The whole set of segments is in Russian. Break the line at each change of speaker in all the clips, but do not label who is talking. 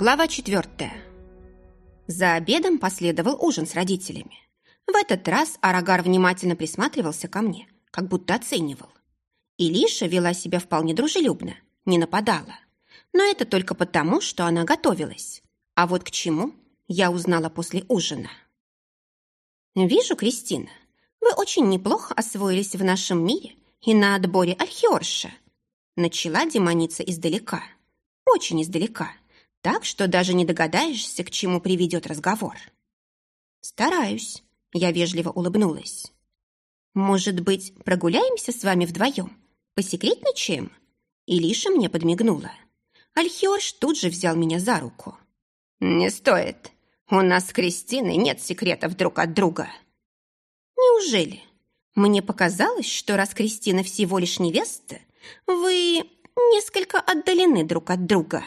Глава четвертая. За обедом последовал ужин с родителями. В этот раз Арагар внимательно присматривался ко мне, как будто оценивал. Илиша вела себя вполне дружелюбно, не нападала. Но это только потому, что она готовилась. А вот к чему я узнала после ужина. «Вижу, Кристина, вы очень неплохо освоились в нашем мире и на отборе Альхиорша», начала демоница издалека. Очень издалека так что даже не догадаешься, к чему приведет разговор. Стараюсь. Я вежливо улыбнулась. Может быть, прогуляемся с вами вдвоем? Посекретничаем? Илиша мне подмигнула. Альхиорш тут же взял меня за руку. «Не стоит. У нас с Кристиной нет секретов друг от друга». «Неужели? Мне показалось, что раз Кристина всего лишь невеста, вы несколько отдалены друг от друга».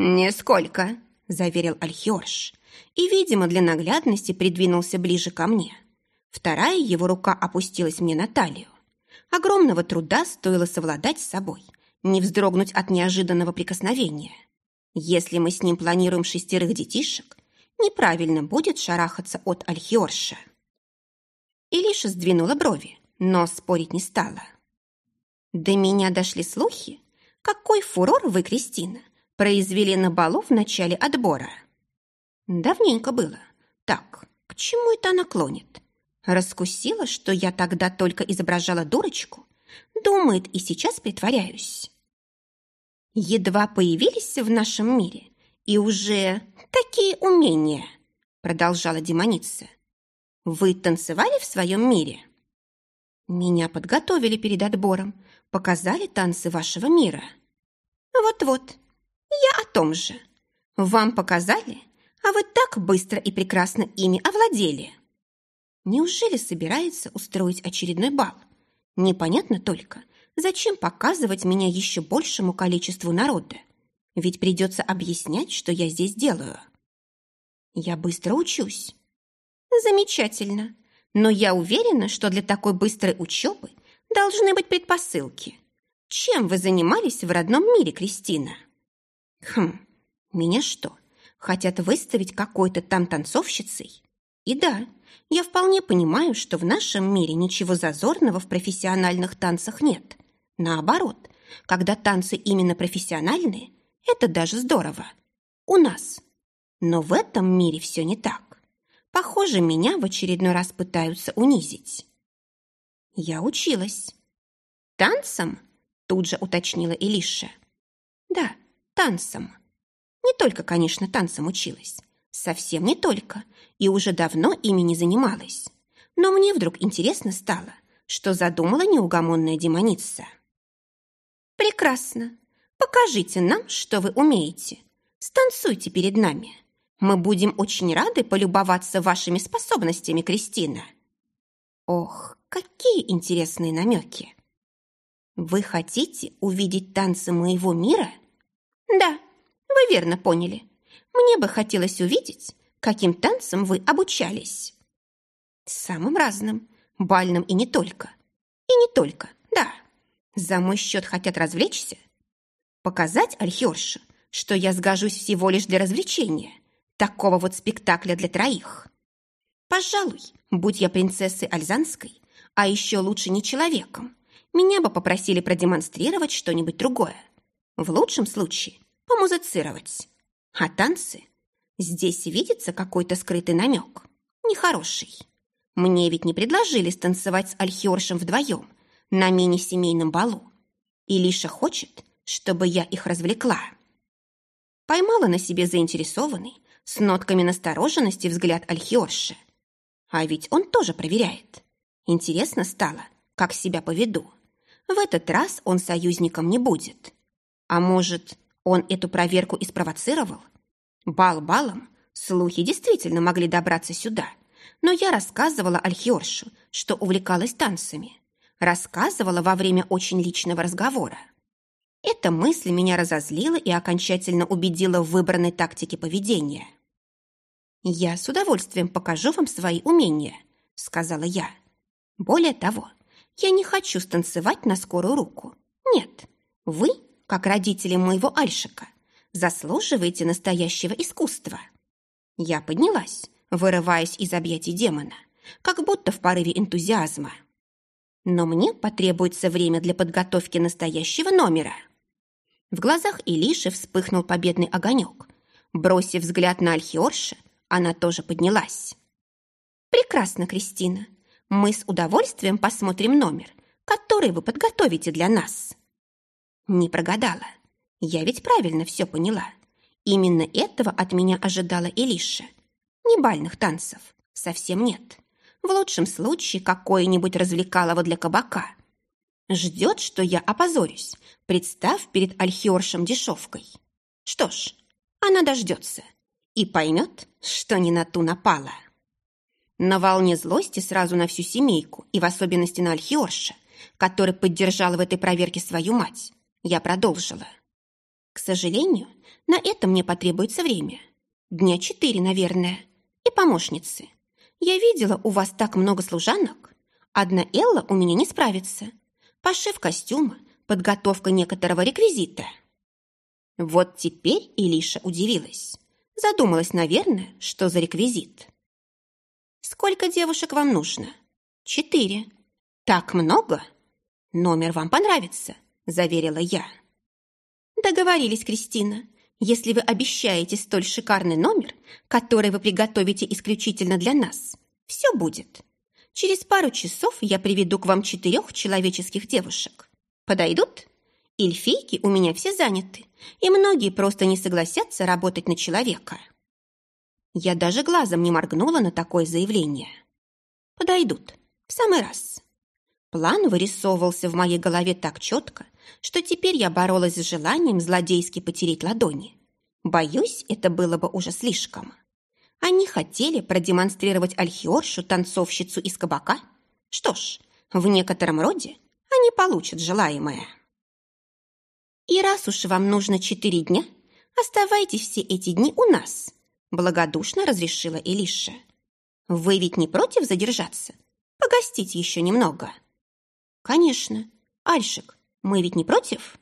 «Нисколько», — заверил Альхиорш, и, видимо, для наглядности придвинулся ближе ко мне. Вторая его рука опустилась мне на талию. Огромного труда стоило совладать с собой, не вздрогнуть от неожиданного прикосновения. Если мы с ним планируем шестерых детишек, неправильно будет шарахаться от Альхиорша. Илиша сдвинула брови, но спорить не стала. До меня дошли слухи. Какой фурор вы, Кристина, произвели на балу в начале отбора. Давненько было. Так, к чему это она клонит? Раскусила, что я тогда только изображала дурочку? Думает, и сейчас притворяюсь. Едва появились в нашем мире, и уже такие умения, продолжала демоница. Вы танцевали в своем мире? Меня подготовили перед отбором, показали танцы вашего мира. Вот-вот, я о том же. Вам показали, а вы так быстро и прекрасно ими овладели. Неужели собирается устроить очередной бал? Непонятно только, зачем показывать меня еще большему количеству народа? Ведь придется объяснять, что я здесь делаю. Я быстро учусь. Замечательно. Но я уверена, что для такой быстрой учебы должны быть предпосылки. Чем вы занимались в родном мире, Кристина? Хм, меня что, хотят выставить какой-то там танцовщицей? И да, я вполне понимаю, что в нашем мире ничего зазорного в профессиональных танцах нет. Наоборот, когда танцы именно профессиональные, это даже здорово. У нас. Но в этом мире все не так. Похоже, меня в очередной раз пытаются унизить. Я училась. Танцам? Тут же уточнила Илиша. Да, танцам. Не только, конечно, танцам училась. Совсем не только. И уже давно ими не занималась. Но мне вдруг интересно стало, что задумала неугомонная демоница. «Прекрасно. Покажите нам, что вы умеете. Станцуйте перед нами. Мы будем очень рады полюбоваться вашими способностями, Кристина». Ох, какие интересные намеки! Вы хотите увидеть танцы моего мира – да, вы верно поняли. Мне бы хотелось увидеть, каким танцам вы обучались. Самым разным, бальным и не только. И не только, да. За мой счет хотят развлечься. Показать Альхерше, что я сгожусь всего лишь для развлечения, такого вот спектакля для троих. Пожалуй, будь я принцессой Альзанской, а еще лучше не человеком, меня бы попросили продемонстрировать что-нибудь другое. В лучшем случае помузицировать. А танцы? Здесь видится какой-то скрытый намек. Нехороший. Мне ведь не предложили станцевать с Альхиоршем вдвоем на мини-семейном балу. И Лиша хочет, чтобы я их развлекла. Поймала на себе заинтересованный, с нотками настороженности взгляд Альхиорша. А ведь он тоже проверяет. Интересно стало, как себя поведу. В этот раз он союзником не будет. А может, он эту проверку и спровоцировал? Бал балом, слухи действительно могли добраться сюда. Но я рассказывала Альхиоршу, что увлекалась танцами. Рассказывала во время очень личного разговора. Эта мысль меня разозлила и окончательно убедила в выбранной тактике поведения. «Я с удовольствием покажу вам свои умения», — сказала я. «Более того, я не хочу станцевать на скорую руку. Нет, вы как родители моего Альшика, заслуживаете настоящего искусства. Я поднялась, вырываясь из объятий демона, как будто в порыве энтузиазма. Но мне потребуется время для подготовки настоящего номера. В глазах Илиши вспыхнул победный огонек. Бросив взгляд на Альхиорша, она тоже поднялась. «Прекрасно, Кристина. Мы с удовольствием посмотрим номер, который вы подготовите для нас». Не прогадала. Я ведь правильно все поняла. Именно этого от меня ожидала Илиша. Не бальных танцев. Совсем нет. В лучшем случае какое-нибудь развлекалово для кабака. Ждет, что я опозорюсь, представ перед альхиоршем дешевкой. Что ж, она дождется и поймет, что не на ту напала. На волне злости сразу на всю семейку и в особенности на альхиорша, который поддержал в этой проверке свою мать, я продолжила. К сожалению, на это мне потребуется время. Дня четыре, наверное. И помощницы. Я видела у вас так много служанок. Одна Элла у меня не справится. Пошив костюма, подготовка некоторого реквизита. Вот теперь Илиша удивилась. Задумалась, наверное, что за реквизит. «Сколько девушек вам нужно?» «Четыре». «Так много?» «Номер вам понравится», — заверила я. «Договорились, Кристина. Если вы обещаете столь шикарный номер, который вы приготовите исключительно для нас, все будет. Через пару часов я приведу к вам четырех человеческих девушек. Подойдут? Эльфийки у меня все заняты, и многие просто не согласятся работать на человека». Я даже глазом не моргнула на такое заявление. «Подойдут. В самый раз». План вырисовывался в моей голове так четко, что теперь я боролась с желанием злодейски потереть ладони. Боюсь, это было бы уже слишком. Они хотели продемонстрировать Альхиоршу танцовщицу из кабака? Что ж, в некотором роде они получат желаемое. И раз уж вам нужно четыре дня, оставайтесь все эти дни у нас, благодушно разрешила Элиша. Вы ведь не против задержаться? Погостить еще немного. «Конечно. Альшик, мы ведь не против?»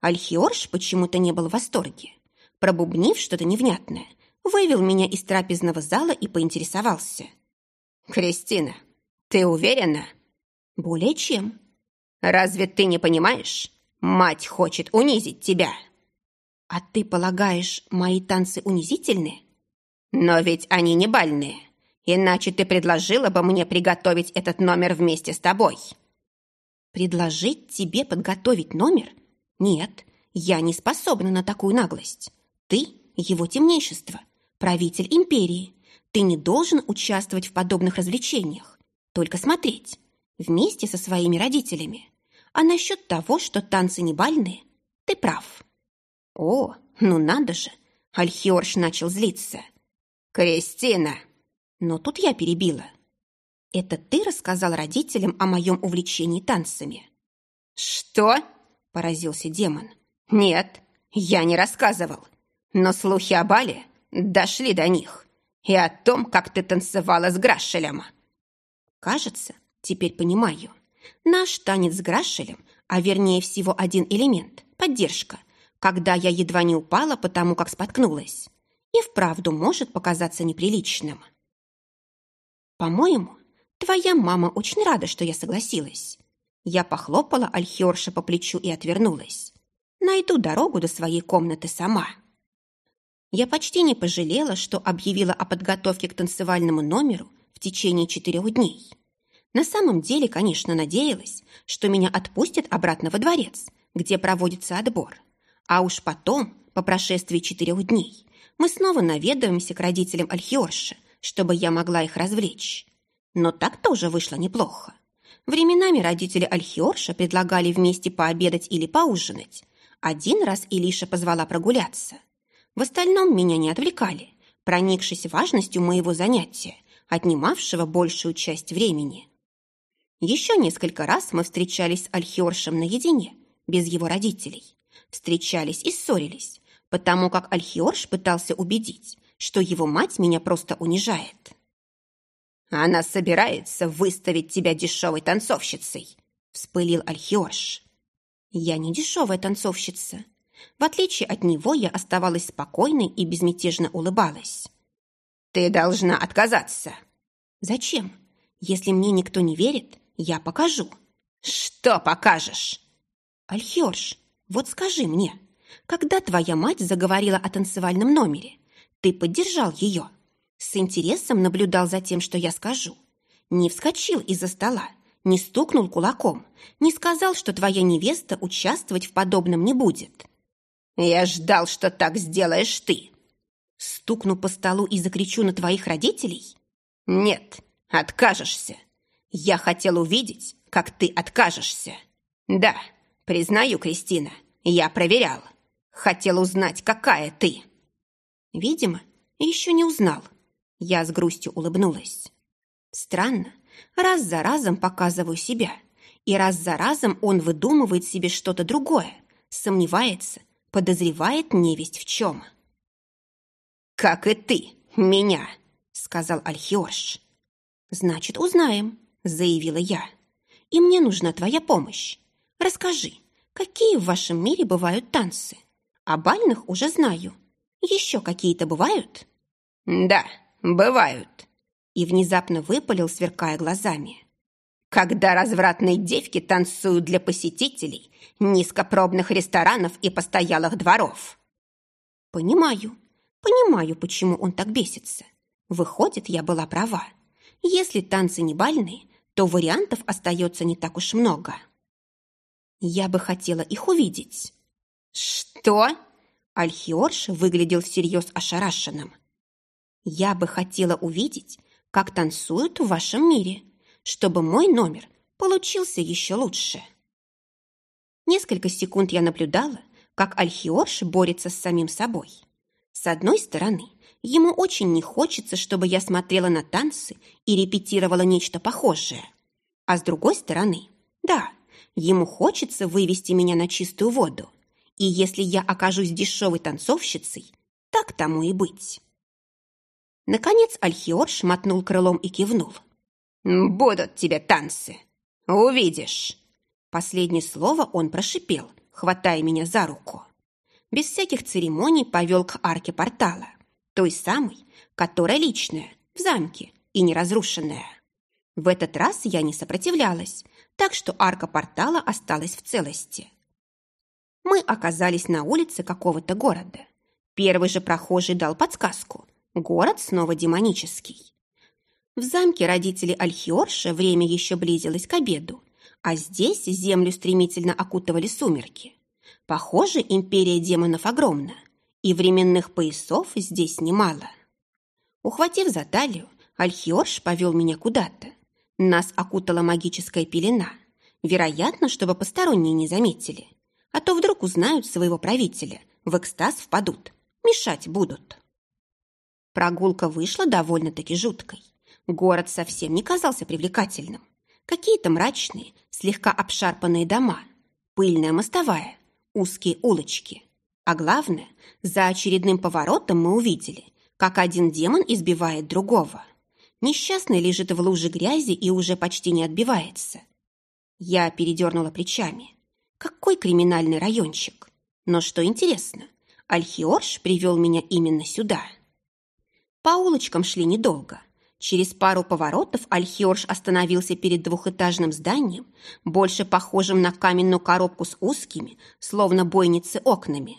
Альхиорш почему-то не был в восторге. Пробубнив что-то невнятное, вывел меня из трапезного зала и поинтересовался. «Кристина, ты уверена?» «Более чем». «Разве ты не понимаешь? Мать хочет унизить тебя». «А ты полагаешь, мои танцы унизительны?» «Но ведь они не бальные. Иначе ты предложила бы мне приготовить этот номер вместе с тобой». Предложить тебе подготовить номер? Нет, я не способна на такую наглость. Ты – его темнейшество, правитель империи. Ты не должен участвовать в подобных развлечениях, только смотреть, вместе со своими родителями. А насчет того, что танцы не бальные, ты прав. О, ну надо же, Альхиорш начал злиться. «Кристина!» Но тут я перебила – это ты рассказал родителям о моем увлечении танцами?» «Что?» – поразился демон. «Нет, я не рассказывал. Но слухи о бале дошли до них. И о том, как ты танцевала с Грашелем». «Кажется, теперь понимаю. Наш танец с Грашелем, а вернее всего один элемент – поддержка, когда я едва не упала, потому как споткнулась, и вправду может показаться неприличным. По-моему, Твоя мама очень рада, что я согласилась. Я похлопала Альхиорша по плечу и отвернулась. Найду дорогу до своей комнаты сама. Я почти не пожалела, что объявила о подготовке к танцевальному номеру в течение четырех дней. На самом деле, конечно, надеялась, что меня отпустят обратно во дворец, где проводится отбор. А уж потом, по прошествии четырех дней, мы снова наведаемся к родителям Альхиорша, чтобы я могла их развлечь. Но так тоже вышло неплохо. Временами родители Альхиорша предлагали вместе пообедать или поужинать. Один раз Илиша позвала прогуляться. В остальном меня не отвлекали, проникшись важностью моего занятия, отнимавшего большую часть времени. Еще несколько раз мы встречались с Альхиоршем наедине, без его родителей. Встречались и ссорились, потому как Альхиорш пытался убедить, что его мать меня просто унижает. «Она собирается выставить тебя дешевой танцовщицей», — вспылил Альхиош. «Я не дешевая танцовщица. В отличие от него, я оставалась спокойной и безмятежно улыбалась.
«Ты должна отказаться».
«Зачем? Если мне никто не верит, я покажу».
«Что покажешь?»
«Альхерш, вот скажи мне, когда твоя мать заговорила о танцевальном номере, ты поддержал ее, с интересом наблюдал за тем, что я скажу, не вскочил из-за стола, не стукнул кулаком, не сказал, что твоя невеста участвовать в подобном не будет.
Я ждал, что так сделаешь ты.
Стукну по столу и закричу на твоих родителей?
Нет, откажешься. Я хотел увидеть, как ты откажешься. Да, признаю, Кристина, я проверял. Хотел узнать, какая ты.
Видимо, еще не узнал. Я с грустью улыбнулась. Странно, раз за разом показываю себя, и раз за разом он выдумывает себе что-то другое, сомневается, подозревает невесть в чем.
«Как и ты, меня!» — сказал Альхиош.
«Значит, узнаем», — заявила я. «И мне нужна твоя помощь. Расскажи, какие в вашем мире бывают танцы? О бальных уже знаю. Еще какие-то бывают?»
«Да, бывают»,
и внезапно выпалил, сверкая глазами.
«Когда развратные девки танцуют для посетителей низкопробных ресторанов и постоялых дворов».
«Понимаю, понимаю, почему он так бесится. Выходит, я была права. Если танцы не бальные, то вариантов остается не так уж много. Я бы хотела их увидеть».
«Что?»
Альхиорш выглядел всерьез ошарашенным. «Я бы хотела увидеть, как танцуют в вашем мире, чтобы мой номер получился еще лучше». Несколько секунд я наблюдала, как Альхиорш борется с самим собой. С одной стороны, ему очень не хочется, чтобы я смотрела на танцы и репетировала нечто похожее. А с другой стороны, да, ему хочется вывести меня на чистую воду – и если я окажусь дешевой танцовщицей, так тому и быть. Наконец Альхиор шмотнул крылом и кивнул.
«Будут тебе танцы. Увидишь».
Последнее слово он прошипел, хватая меня за руку. Без всяких церемоний повел к арке портала, той самой, которая личная, в замке и неразрушенная. В этот раз я не сопротивлялась, так что арка портала осталась в целости. Мы оказались на улице какого-то города. Первый же прохожий дал подсказку. Город снова демонический. В замке родители Альхиорша время еще близилось к обеду, а здесь землю стремительно окутывали сумерки. Похоже, империя демонов огромна, и временных поясов здесь немало. Ухватив за талию, Альхиорш повел меня куда-то. Нас окутала магическая пелена, вероятно, чтобы посторонние не заметили – а то вдруг узнают своего правителя, в экстаз впадут, мешать будут. Прогулка вышла довольно-таки жуткой. Город совсем не казался привлекательным. Какие-то мрачные, слегка обшарпанные дома, пыльная мостовая, узкие улочки. А главное, за очередным поворотом мы увидели, как один демон избивает другого. Несчастный лежит в луже грязи и уже почти не отбивается. Я передернула плечами. Какой криминальный райончик? Но что интересно, Альхиорш привел меня именно сюда. По улочкам шли недолго. Через пару поворотов Альхиорш остановился перед двухэтажным зданием, больше похожим на каменную коробку с узкими, словно бойницы, окнами.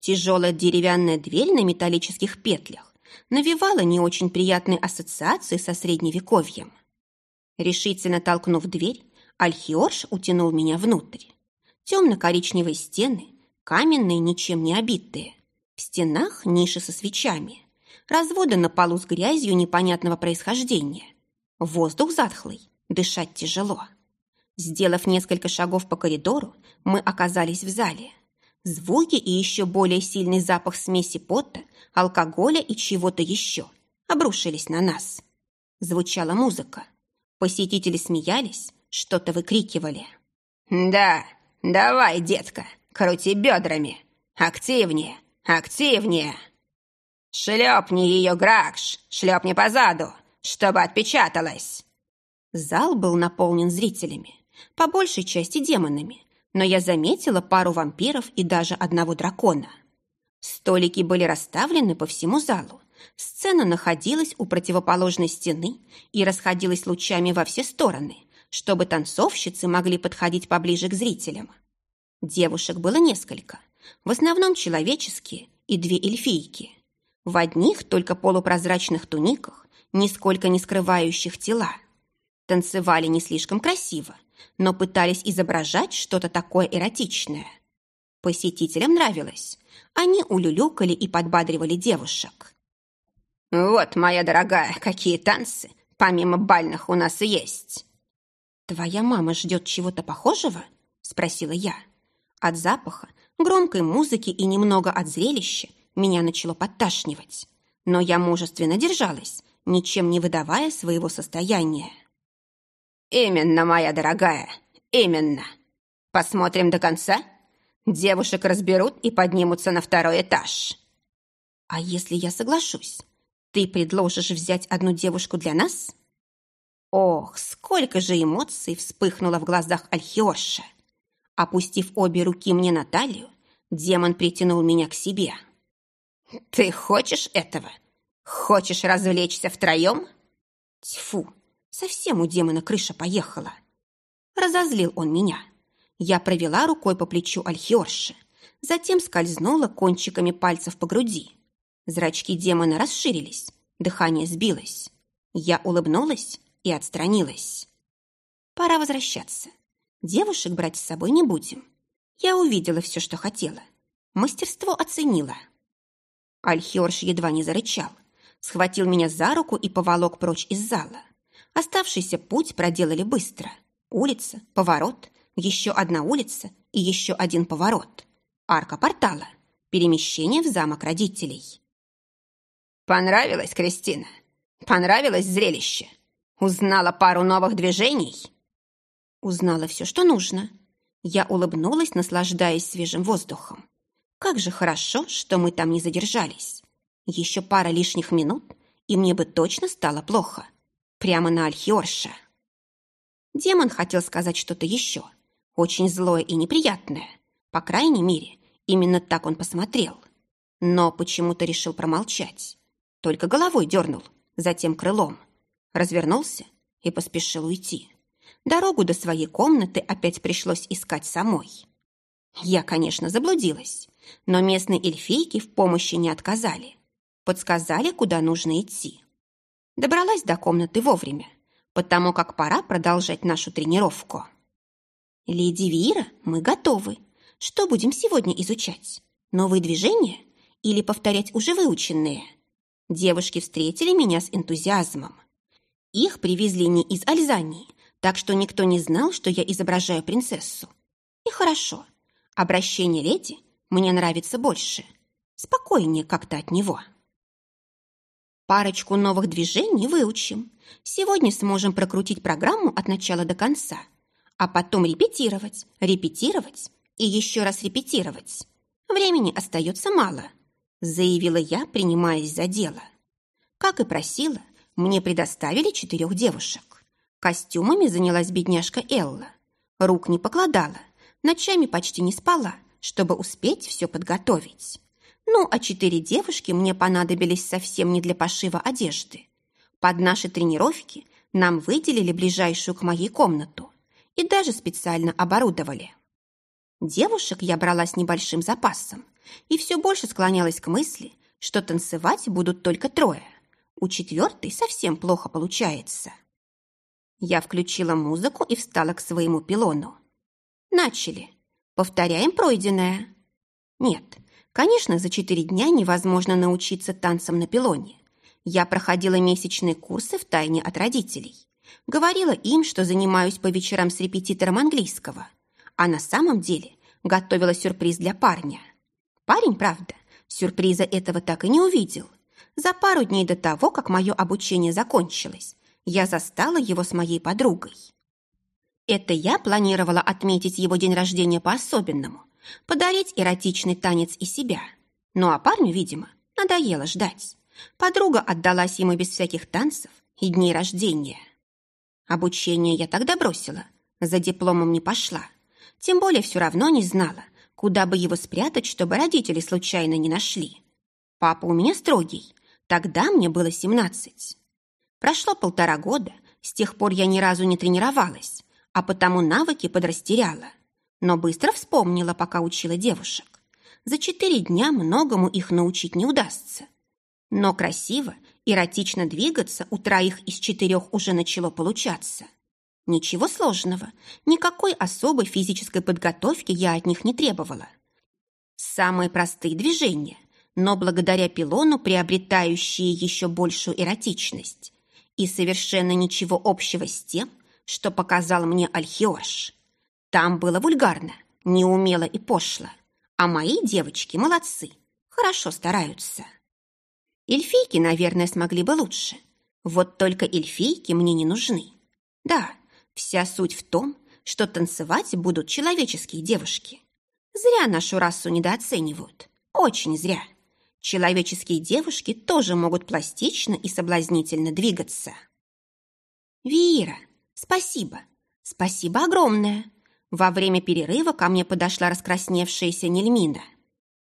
Тяжелая деревянная дверь на металлических петлях навевала не очень приятные ассоциации со средневековьем. Решительно толкнув дверь, Альхиорш утянул меня внутрь. Темно-коричневые стены, каменные, ничем не обитые. В стенах ниши со свечами. Разводы на полу с грязью непонятного происхождения. Воздух затхлый, дышать тяжело. Сделав несколько шагов по коридору, мы оказались в зале. Звуки и еще более сильный запах смеси пота, алкоголя и чего-то еще обрушились на нас. Звучала музыка. Посетители смеялись, что-то выкрикивали.
«Да, «Давай, детка, крути бедрами! Активнее, активнее!» «Шлепни ее, Гракш! Шлепни по заду, чтобы отпечаталось!»
Зал был наполнен зрителями, по большей части демонами, но я заметила пару вампиров и даже одного дракона. Столики были расставлены по всему залу. Сцена находилась у противоположной стены и расходилась лучами во все стороны, чтобы танцовщицы могли подходить поближе к зрителям. Девушек было несколько, в основном человеческие и две эльфийки. В одних только полупрозрачных туниках, нисколько не скрывающих тела. Танцевали не слишком красиво, но пытались изображать что-то такое эротичное. Посетителям нравилось. Они улюлюкали и подбадривали девушек.
«Вот, моя дорогая, какие танцы, помимо бальных, у нас и есть!»
«Твоя мама ждет чего-то похожего?» – спросила я. От запаха, громкой музыки и немного от зрелища меня начало подташнивать. Но я мужественно держалась, ничем не выдавая своего состояния.
«Именно, моя дорогая, именно. Посмотрим до конца? Девушек разберут и поднимутся на второй этаж».
«А если я соглашусь? Ты предложишь взять одну девушку для нас?» Ох, сколько же эмоций вспыхнуло в глазах Альхиорша. Опустив обе руки мне на талию, демон притянул меня к себе.
«Ты хочешь этого? Хочешь развлечься втроем?»
Тьфу, совсем у демона крыша поехала. Разозлил он меня. Я провела рукой по плечу Альхиорши, затем скользнула кончиками пальцев по груди. Зрачки демона расширились, дыхание сбилось. Я улыбнулась и отстранилась. Пора возвращаться. Девушек брать с собой не будем. Я увидела все, что хотела. Мастерство оценила. Альхиорш едва не зарычал, схватил меня за руку и поволок прочь из зала. Оставшийся путь проделали быстро. Улица, поворот, еще одна улица и еще один поворот. Арка портала. Перемещение в замок родителей.
«Понравилось, Кристина? Понравилось зрелище? Узнала пару новых движений?»
Узнала все, что нужно. Я улыбнулась, наслаждаясь свежим воздухом. Как же хорошо, что мы там не задержались. Еще пара лишних минут, и мне бы точно стало плохо. Прямо на Альхиорша. Демон хотел сказать что-то еще. Очень злое и неприятное. По крайней мере, именно так он посмотрел. Но почему-то решил промолчать. Только головой дернул, затем крылом. Развернулся и поспешил уйти. Дорогу до своей комнаты опять пришлось искать самой. Я, конечно, заблудилась, но местные эльфийки в помощи не отказали. Подсказали, куда нужно идти. Добралась до комнаты вовремя, потому как пора продолжать нашу тренировку. «Леди Вира, мы готовы. Что будем сегодня изучать? Новые движения или повторять уже выученные?» Девушки встретили меня с энтузиазмом. Их привезли не из Альзании, так что никто не знал, что я изображаю принцессу. И хорошо, обращение леди мне нравится больше. Спокойнее как-то от него. Парочку новых движений выучим. Сегодня сможем прокрутить программу от начала до конца, а потом репетировать, репетировать и еще раз репетировать. Времени остается мало, заявила я, принимаясь за дело. Как и просила, мне предоставили четырех девушек. Костюмами занялась бедняжка Элла. Рук не покладала, ночами почти не спала, чтобы успеть все подготовить. Ну, а четыре девушки мне понадобились совсем не для пошива одежды. Под наши тренировки нам выделили ближайшую к моей комнату и даже специально оборудовали. Девушек я брала с небольшим запасом и все больше склонялась к мысли, что танцевать будут только трое. У четвертой совсем плохо получается. Я включила музыку и встала к своему пилону. Начали. Повторяем пройденное. Нет, конечно, за четыре дня невозможно научиться танцам на пилоне. Я проходила месячные курсы в тайне от родителей. Говорила им, что занимаюсь по вечерам с репетитором английского. А на самом деле готовила сюрприз для парня. Парень, правда, сюрприза этого так и не увидел. За пару дней до того, как мое обучение закончилось, я застала его с моей подругой. Это я планировала отметить его день рождения по-особенному, подарить эротичный танец и себя. Ну а парню, видимо, надоело ждать. Подруга отдалась ему без всяких танцев и дней рождения. Обучение я тогда бросила, за дипломом не пошла. Тем более все равно не знала, куда бы его спрятать, чтобы родители случайно не нашли. Папа у меня строгий. Тогда мне было семнадцать. Прошло полтора года, с тех пор я ни разу не тренировалась, а потому навыки подрастеряла. Но быстро вспомнила, пока учила девушек. За четыре дня многому их научить не удастся. Но красиво, эротично двигаться у троих из четырех уже начало получаться. Ничего сложного, никакой особой физической подготовки я от них не требовала. Самые простые движения, но благодаря пилону приобретающие еще большую эротичность. И совершенно ничего общего с тем, что показал мне Альхиорш. Там было вульгарно, неумело и пошло. А мои девочки молодцы, хорошо стараются. Эльфийки, наверное, смогли бы лучше. Вот только эльфийки мне не нужны. Да, Вся суть в том, что танцевать будут человеческие девушки. Зря нашу расу недооценивают. Очень зря. Человеческие девушки тоже могут пластично и соблазнительно двигаться. Вира, спасибо. Спасибо огромное. Во время перерыва ко мне подошла раскрасневшаяся Нельмина.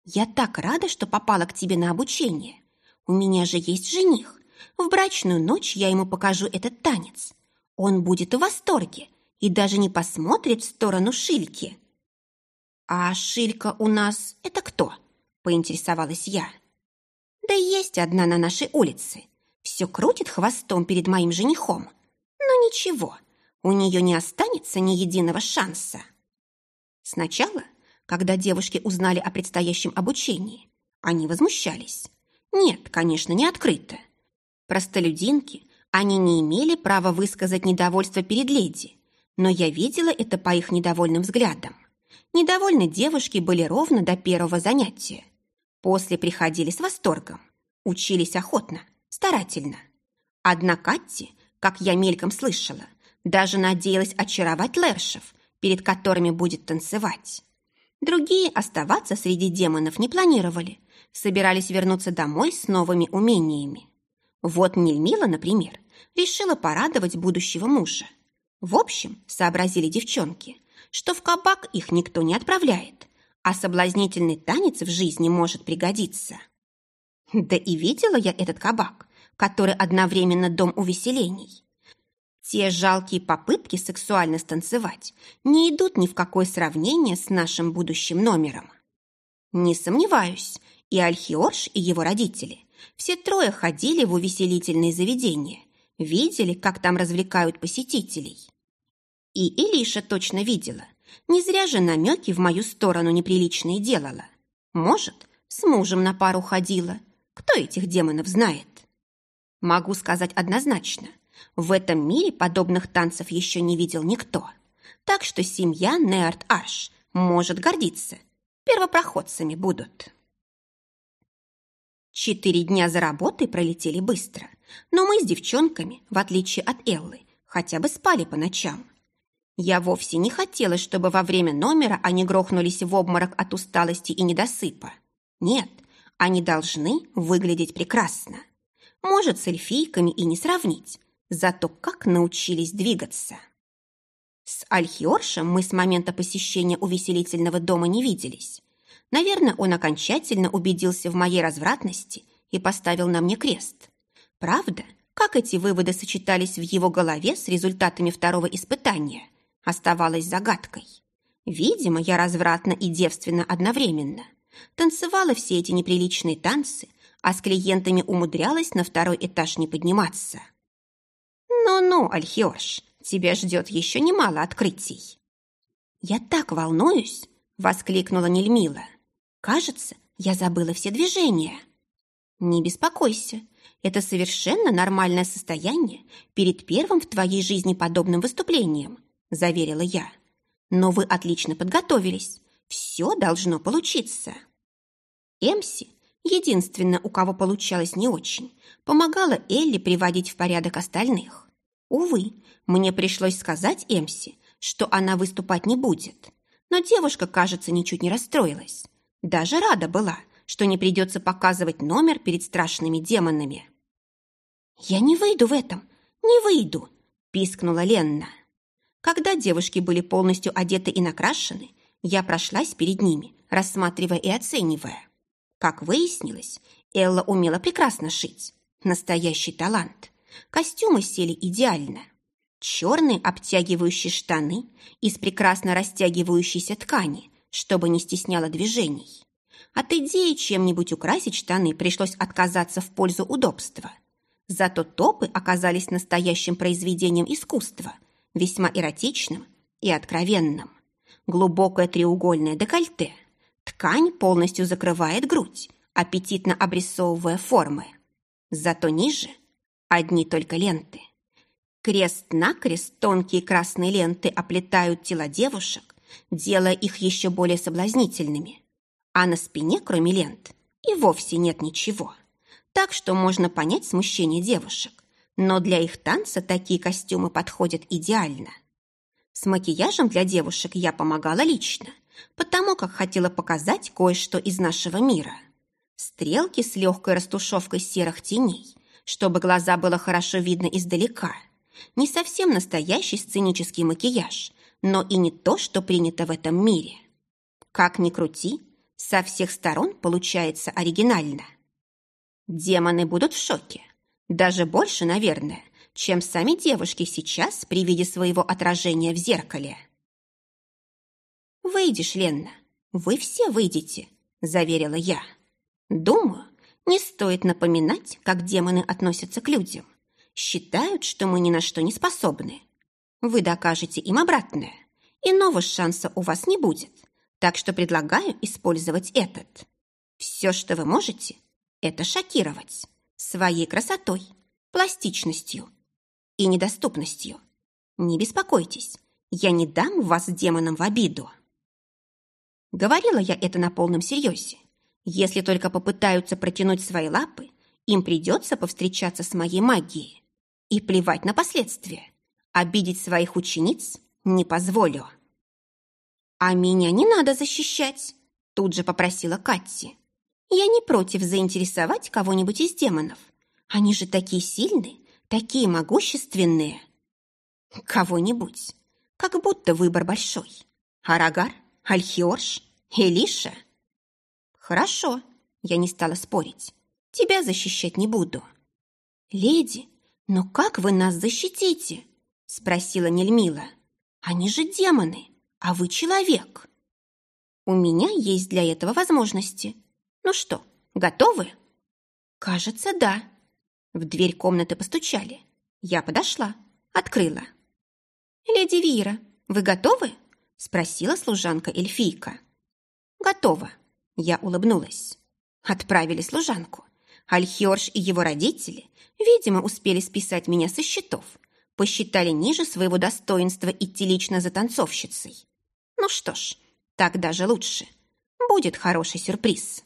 Я так рада, что попала к тебе на обучение. У меня же есть жених. В брачную ночь я ему покажу этот танец. Он будет в восторге и даже не посмотрит в сторону Шильки. «А Шилька у нас это кто?» – поинтересовалась я. «Да есть одна на нашей улице. Все крутит хвостом перед моим женихом. Ничего, у нее не останется ни единого шанса». Сначала, когда девушки узнали о предстоящем обучении, они возмущались. Нет, конечно, не открыто. Простолюдинки они не имели права высказать недовольство перед леди, но я видела это по их недовольным взглядам. Недовольны девушки были ровно до первого занятия. После приходили с восторгом, учились охотно, старательно. Одна Катти, как я мельком слышала, даже надеялась очаровать лершев, перед которыми будет танцевать. Другие оставаться среди демонов не планировали, собирались вернуться домой с новыми умениями. Вот Нельмила, например, решила порадовать будущего мужа. В общем, сообразили девчонки, что в кабак их никто не отправляет, а соблазнительный танец в жизни может пригодиться. Да и видела я этот кабак, который одновременно дом увеселений. Те жалкие попытки сексуально станцевать не идут ни в какое сравнение с нашим будущим номером. Не сомневаюсь, и Альхиорш, и его родители все трое ходили в увеселительные заведения, видели, как там развлекают посетителей. И Илиша точно видела. Не зря же намеки в мою сторону неприличные делала. Может, с мужем на пару ходила. Кто этих демонов знает? Могу сказать однозначно. В этом мире подобных танцев еще не видел никто. Так что семья Неарт Арш может гордиться. Первопроходцами будут. Четыре дня за работой пролетели быстро, но мы с девчонками, в отличие от Эллы, хотя бы спали по ночам. Я вовсе не хотела, чтобы во время номера они грохнулись в обморок от усталости и недосыпа. Нет, они должны выглядеть прекрасно. Может, с эльфийками и не сравнить, зато как научились двигаться. С Альхиоршем мы с момента посещения увеселительного дома не виделись. Наверное, он окончательно убедился в моей развратности и поставил на мне крест. Правда, как эти выводы сочетались в его голове с результатами второго испытания, оставалось загадкой. Видимо, я развратна и девственна одновременно. Танцевала все эти неприличные танцы, а с клиентами умудрялась на второй этаж не подниматься. «Ну-ну, Альхиош, тебя ждет еще немало открытий». «Я так волнуюсь!» — воскликнула Нельмила. Кажется, я забыла все движения. Не беспокойся, это совершенно нормальное состояние перед первым в твоей жизни подобным выступлением, заверила я. Но вы отлично подготовились. Все должно получиться. Эмси, единственная, у кого получалось не очень, помогала Элли приводить в порядок остальных. Увы, мне пришлось сказать Эмси, что она выступать не будет. Но девушка, кажется, ничуть не расстроилась. Даже рада была, что не придется показывать номер перед страшными демонами. «Я не выйду в этом, не выйду!» – пискнула Ленна. Когда девушки были полностью одеты и накрашены, я прошлась перед ними, рассматривая и оценивая. Как выяснилось, Элла умела прекрасно шить. Настоящий талант. Костюмы сели идеально. Черные обтягивающие штаны из прекрасно растягивающейся ткани, чтобы не стесняло движений. От идеи чем-нибудь украсить штаны пришлось отказаться в пользу удобства. Зато топы оказались настоящим произведением искусства, весьма эротичным и откровенным. Глубокое треугольное декольте. Ткань полностью закрывает грудь, аппетитно обрисовывая формы. Зато ниже одни только ленты. Крест-накрест тонкие красные ленты оплетают тела девушек, делая их еще более соблазнительными. А на спине, кроме лент, и вовсе нет ничего. Так что можно понять смущение девушек. Но для их танца такие костюмы подходят идеально. С макияжем для девушек я помогала лично, потому как хотела показать кое-что из нашего мира. Стрелки с легкой растушевкой серых теней, чтобы глаза было хорошо видно издалека. Не совсем настоящий сценический макияж, но и не то, что принято в этом мире. Как ни крути, со всех сторон получается оригинально. Демоны будут в шоке. Даже больше, наверное, чем сами девушки сейчас при виде своего отражения в зеркале. «Выйдешь, Ленна, вы все выйдете», – заверила я. «Думаю, не стоит напоминать, как демоны относятся к людям. Считают, что мы ни на что не способны. Вы докажете им обратное. Иного шанса у вас не будет. Так что предлагаю использовать этот. Все, что вы можете, это шокировать. Своей красотой, пластичностью и недоступностью. Не беспокойтесь, я не дам вас демонам в обиду. Говорила я это на полном серьезе. Если только попытаются протянуть свои лапы, им придется повстречаться с моей магией. И плевать на последствия. Обидеть своих учениц не позволю. «А меня не надо защищать», – тут же попросила Катти. «Я не против заинтересовать кого-нибудь из демонов. Они же такие сильные, такие могущественные». «Кого-нибудь. Как будто выбор большой. Арагар, Альхиорш, Элиша?» «Хорошо», – я не стала спорить. «Тебя защищать не буду». «Леди, но как вы нас защитите?» – спросила Нельмила. «Они же демоны, а вы человек». «У меня есть для этого возможности. Ну что, готовы?» «Кажется, да». В дверь комнаты постучали. Я подошла, открыла. «Леди Вира, вы готовы?» – спросила служанка Эльфийка. «Готова», я улыбнулась. Отправили служанку. Альхиорж и его родители, видимо, успели списать меня со счетов. Посчитали ниже своего достоинства идти лично за танцовщицей. Ну что ж, так даже лучше. Будет хороший сюрприз.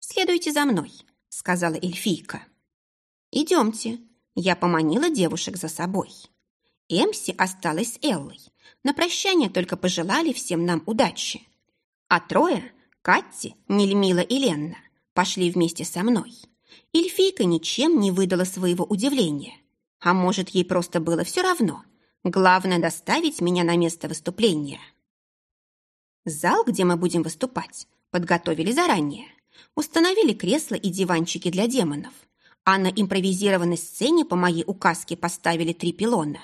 «Следуйте за мной», — сказала эльфийка. «Идемте». Я поманила девушек за собой. Эмси осталась с Эллой. На прощание только пожелали всем нам удачи. А трое Катти, Нельмила и Ленна пошли вместе со мной. Эльфийка ничем не выдала своего удивления. А может, ей просто было все равно. Главное – доставить меня на место выступления. Зал, где мы будем выступать, подготовили заранее. Установили кресла и диванчики для демонов. А на импровизированной сцене по моей указке поставили три пилона.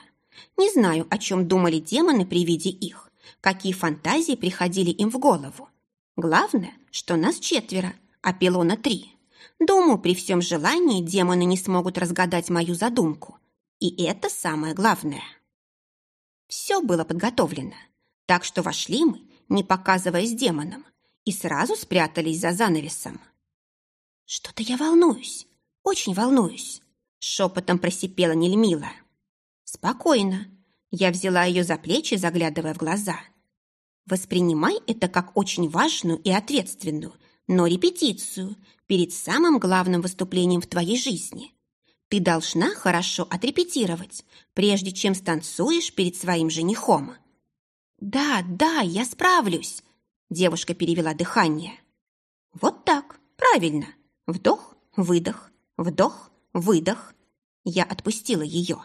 Не знаю, о чем думали демоны при виде их, какие фантазии приходили им в голову. Главное, что нас четверо, а пилона три. Думаю, при всем желании демоны не смогут разгадать мою задумку. И это самое главное. Все было подготовлено, так что вошли мы, не показываясь демонам, и сразу спрятались за занавесом. «Что-то я волнуюсь, очень волнуюсь», — шепотом просипела Нельмила. «Спокойно». Я взяла ее за плечи, заглядывая в глаза — Воспринимай это как очень важную и ответственную, но репетицию перед самым главным выступлением в твоей жизни. Ты должна хорошо отрепетировать, прежде чем станцуешь перед своим женихом. «Да, да, я справлюсь», – девушка перевела дыхание. «Вот так, правильно. Вдох, выдох, вдох, выдох». Я отпустила ее.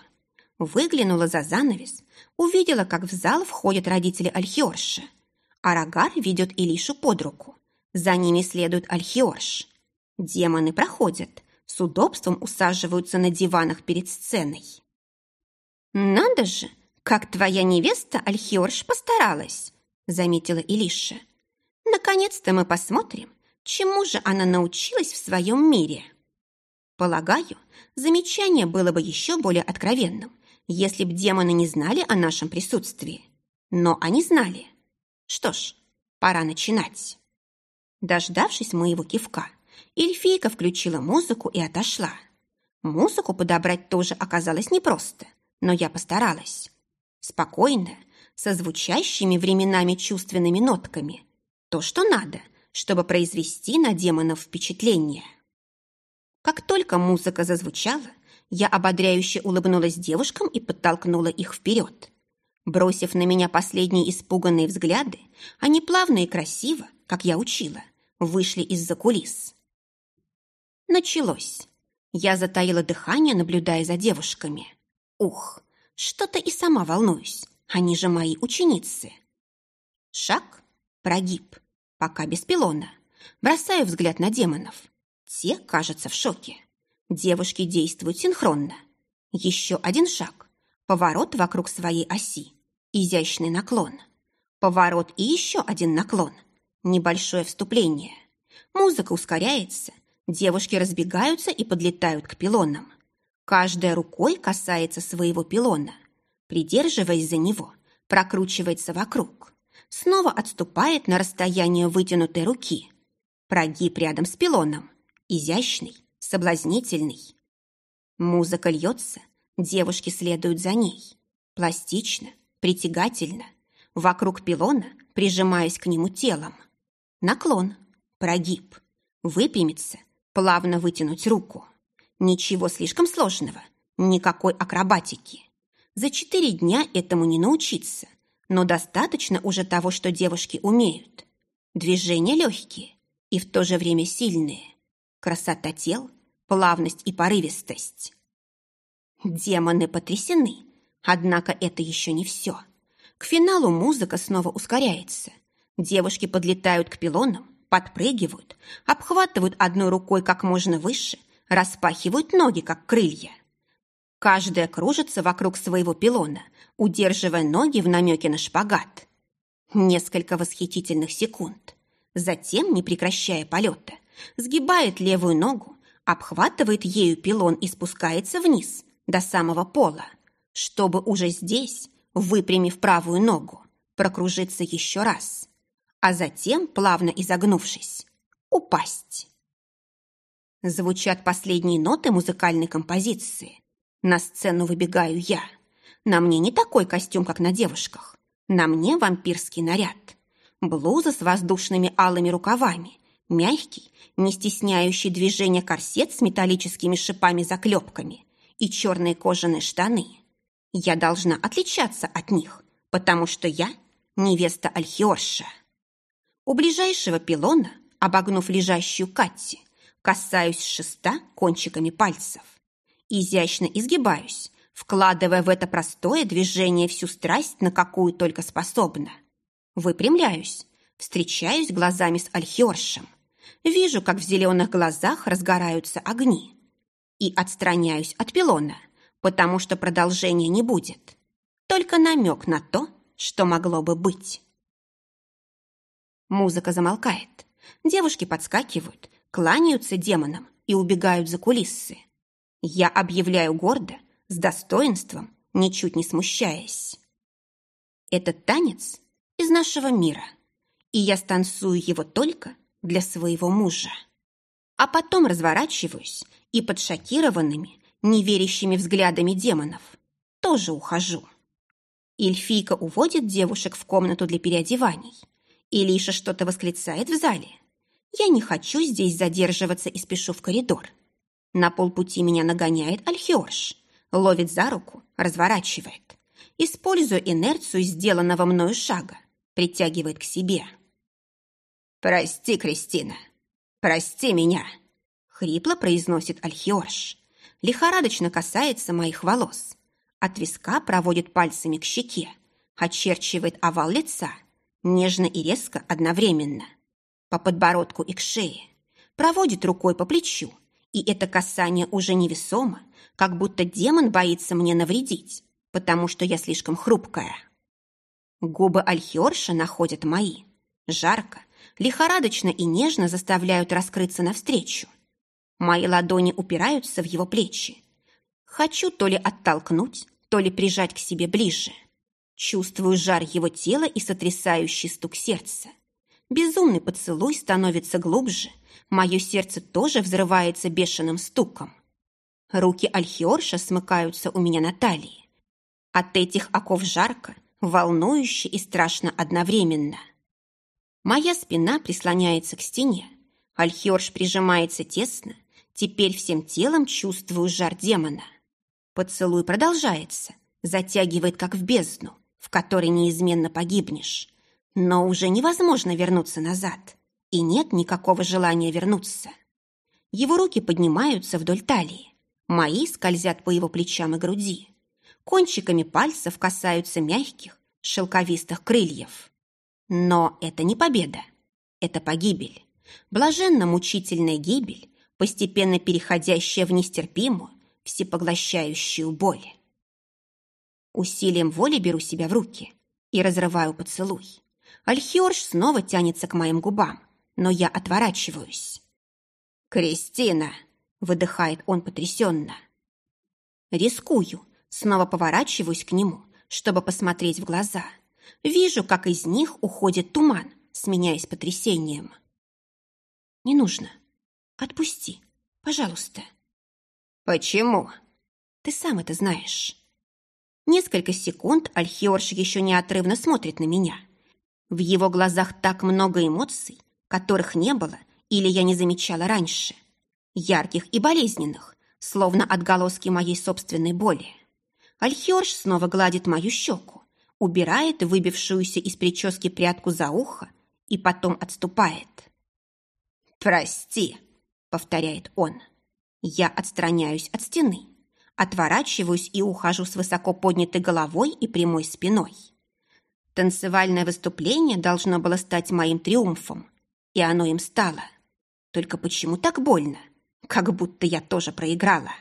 Выглянула за занавес, увидела, как в зал входят родители Альхиорша. Арагар ведет Илишу под руку. За ними следует Альхиорш. Демоны проходят, с удобством усаживаются на диванах перед сценой. «Надо же, как твоя невеста Альхиорш постаралась!» заметила Илиша. «Наконец-то мы посмотрим, чему же она научилась в своем мире». Полагаю, замечание было бы еще более откровенным, если б демоны не знали о нашем присутствии. Но они знали. Что ж, пора начинать. Дождавшись моего кивка, эльфийка включила музыку и отошла. Музыку подобрать тоже оказалось непросто, но я постаралась. Спокойная, со звучащими временами чувственными нотками. То, что надо, чтобы произвести на демонов впечатление. Как только музыка зазвучала, я ободряюще улыбнулась девушкам и подтолкнула их вперед. Бросив на меня последние испуганные взгляды, они плавно и красиво, как я учила, вышли из-за кулис. Началось. Я затаила дыхание, наблюдая за девушками. Ух, что-то и сама волнуюсь. Они же мои ученицы. Шаг, прогиб, пока без пилона. Бросаю взгляд на демонов. Те, кажется, в шоке. Девушки действуют синхронно. Еще один шаг. Поворот вокруг своей оси. Изящный наклон. Поворот и еще один наклон. Небольшое вступление. Музыка ускоряется. Девушки разбегаются и подлетают к пилонам. Каждая рукой касается своего пилона – придерживаясь за него, прокручивается вокруг. Снова отступает на расстояние вытянутой руки. Прогиб рядом с пилоном. Изящный, соблазнительный. Музыка льется, девушки следуют за ней. Пластично, притягательно. Вокруг пилона, прижимаясь к нему телом. Наклон, прогиб. Выпрямиться, плавно вытянуть руку. Ничего слишком сложного, никакой акробатики. За четыре дня этому не научиться, но достаточно уже того, что девушки умеют. Движения легкие и в то же время сильные. Красота тел, плавность и порывистость. Демоны потрясены, однако это еще не все. К финалу музыка снова ускоряется. Девушки подлетают к пилонам, подпрыгивают, обхватывают одной рукой как можно выше, распахивают ноги, как крылья. Каждая кружится вокруг своего пилона, удерживая ноги в намеке на шпагат. Несколько восхитительных секунд. Затем, не прекращая полета, сгибает левую ногу, обхватывает ею пилон и спускается вниз, до самого пола, чтобы уже здесь, выпрямив правую ногу, прокружиться еще раз, а затем, плавно изогнувшись, упасть. Звучат последние ноты музыкальной композиции. На сцену выбегаю я. На мне не такой костюм, как на девушках. На мне вампирский наряд. Блуза с воздушными алыми рукавами, мягкий, не стесняющий движения корсет с металлическими шипами-заклепками и черные кожаные штаны. Я должна отличаться от них, потому что я невеста Альхиорша. У ближайшего пилона, обогнув лежащую Катти, касаюсь шеста кончиками пальцев. Изящно изгибаюсь, вкладывая в это простое движение всю страсть, на какую только способна. Выпрямляюсь, встречаюсь глазами с Альхиоршем. Вижу, как в зеленых глазах разгораются огни. И отстраняюсь от пилона, потому что продолжения не будет. Только намек на то, что могло бы быть. Музыка замолкает. Девушки подскакивают, кланяются демонам и убегают за кулисы. Я объявляю гордо, с достоинством, ничуть не смущаясь. Этот танец из нашего мира, и я станцую его только для своего мужа. А потом разворачиваюсь и под шокированными, неверящими взглядами демонов тоже ухожу. Эльфийка уводит девушек в комнату для переодеваний. И Лиша что-то восклицает в зале. Я не хочу здесь задерживаться и спешу в коридор. На полпути меня нагоняет Альхиорш, ловит за руку, разворачивает. Используя инерцию сделанного мною шага, притягивает к себе. «Прости, Кристина, прости меня!» Хрипло произносит Альхиорш. Лихорадочно касается моих волос. от виска проводит пальцами к щеке, очерчивает овал лица, нежно и резко одновременно. По подбородку и к шее. Проводит рукой по плечу, и это касание уже невесомо, как будто демон боится мне навредить, потому что я слишком хрупкая. Губы Альхиорша находят мои. Жарко, лихорадочно и нежно заставляют раскрыться навстречу. Мои ладони упираются в его плечи. Хочу то ли оттолкнуть, то ли прижать к себе ближе. Чувствую жар его тела и сотрясающий стук сердца. Безумный поцелуй становится глубже, мое сердце тоже взрывается бешеным стуком. Руки Альхиорша смыкаются у меня на талии. От этих оков жарко, волнующе и страшно одновременно. Моя спина прислоняется к стене. Альхиорш прижимается тесно. Теперь всем телом чувствую жар демона. Поцелуй продолжается, затягивает как в бездну, в которой неизменно погибнешь. Но уже невозможно вернуться назад, и нет никакого желания вернуться. Его руки поднимаются вдоль талии, мои скользят по его плечам и груди. Кончиками пальцев касаются мягких, шелковистых крыльев. Но это не победа, это погибель. Блаженно-мучительная гибель, постепенно переходящая в нестерпимую, всепоглощающую боль. Усилием воли беру себя в руки и разрываю поцелуй. Альхиорж снова тянется к моим губам, но я отворачиваюсь. «Кристина!» — выдыхает он потрясенно. Рискую, снова поворачиваюсь к нему, чтобы посмотреть в глаза. Вижу, как из них уходит туман, сменяясь потрясением. «Не нужно. Отпусти, пожалуйста».
«Почему?»
«Ты сам это знаешь». Несколько секунд Альхиорж еще неотрывно смотрит на меня, в его глазах так много эмоций, которых не было или я не замечала раньше. Ярких и болезненных, словно отголоски моей собственной боли. Альхиорж снова гладит мою щеку, убирает выбившуюся из прически прядку за ухо и потом отступает.
«Прости», — повторяет он.
Я отстраняюсь от стены, отворачиваюсь и ухожу с высоко поднятой головой и прямой спиной. Танцевальное выступление должно было стать моим триумфом, и оно им стало. Только почему так больно? Как будто я тоже проиграла.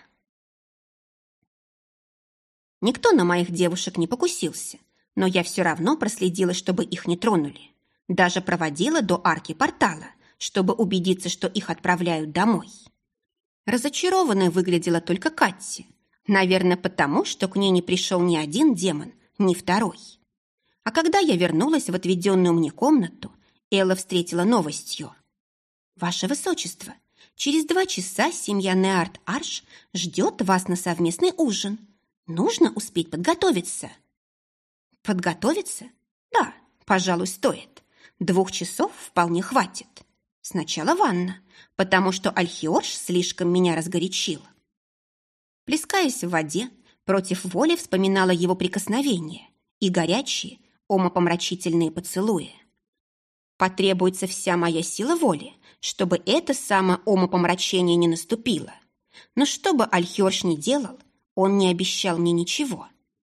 Никто на моих девушек не покусился, но я все равно проследила, чтобы их не тронули. Даже проводила до арки портала, чтобы убедиться, что их отправляют домой. Разочарованной выглядела только Катти. Наверное, потому, что к ней не пришел ни один демон, ни второй. А когда я вернулась в отведенную мне комнату, Элла встретила новостью. «Ваше Высочество, через два часа семья Неарт Арш ждет вас на совместный ужин. Нужно успеть подготовиться». «Подготовиться? Да, пожалуй, стоит. Двух часов вполне хватит. Сначала ванна, потому что Альхиорж слишком меня разгорячил». Плескаясь в воде, против воли вспоминала его прикосновения и горячие, умопомрачительные поцелуи. Потребуется вся моя сила воли, чтобы это самое умопомрачение не наступило. Но что бы Альхерш ни делал, он не обещал мне ничего.